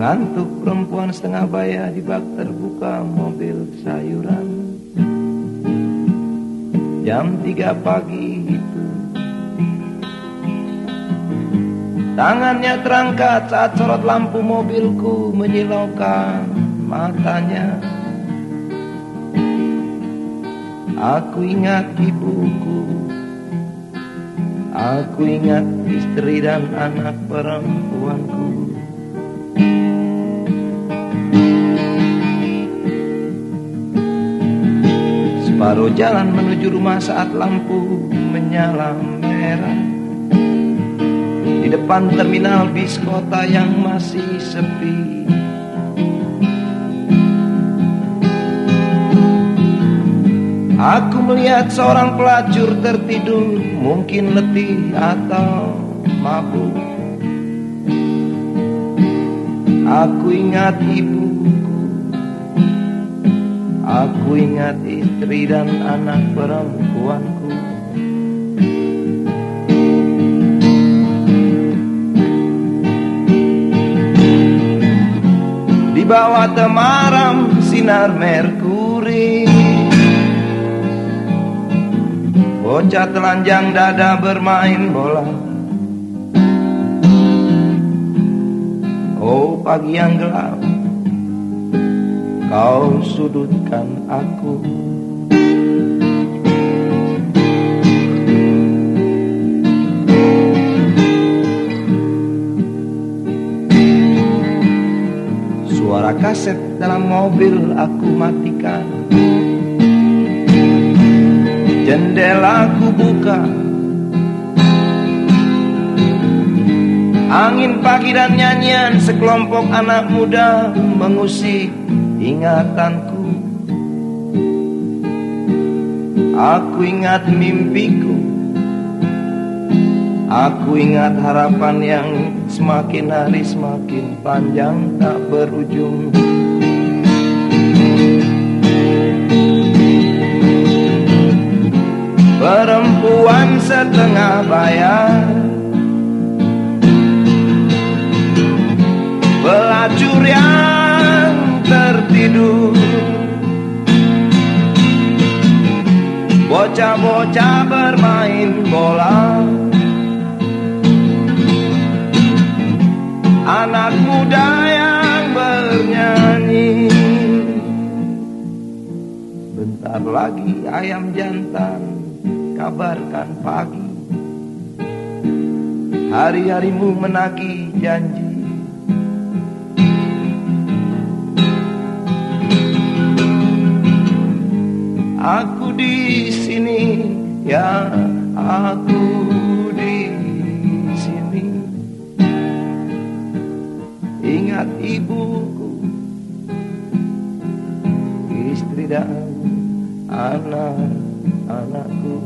Ngantuk perempuan setengah bayar di bak terbuka mobil sayuran. Jam tiga pagi itu Tangannya terangkat saat sorot lampu mobilku menyilaukan matanya. Aku ingat ibuku. Aku ingat istri dan anak perempuanku Separuh jalan menuju rumah saat lampu menyala merah. Di depan terminal bis kota yang masih sepi. Aku melihat seorang pelacur tertidur Mungkin letih atau mabuk. Aku ingat ibu Aku ingat istri dan anak perempuanku. Di bawah temaram sinar merkuri. Bocah telanjang dada bermain bola. Oh pagi yang gelap kau sudutkan aku. Suara kaset dalam mobil aku matikan. Jendela aku buka. Angin pagi dan nyanyian sekelompok anak muda mengusik ingatanku. Aku ingat mimpiku. Aku ingat harapan yang semakin hari semakin panjang tak berujung. Perempuan setengah bayar Bocah-bocah bermain bola. Anak muda yang bernyanyi. Bentar lagi ayam jantan kabarkan pagi. Hari-harimu menagih janji Aku di sini ya aku di sini. Ingat ibuku Istri dan anak-anakku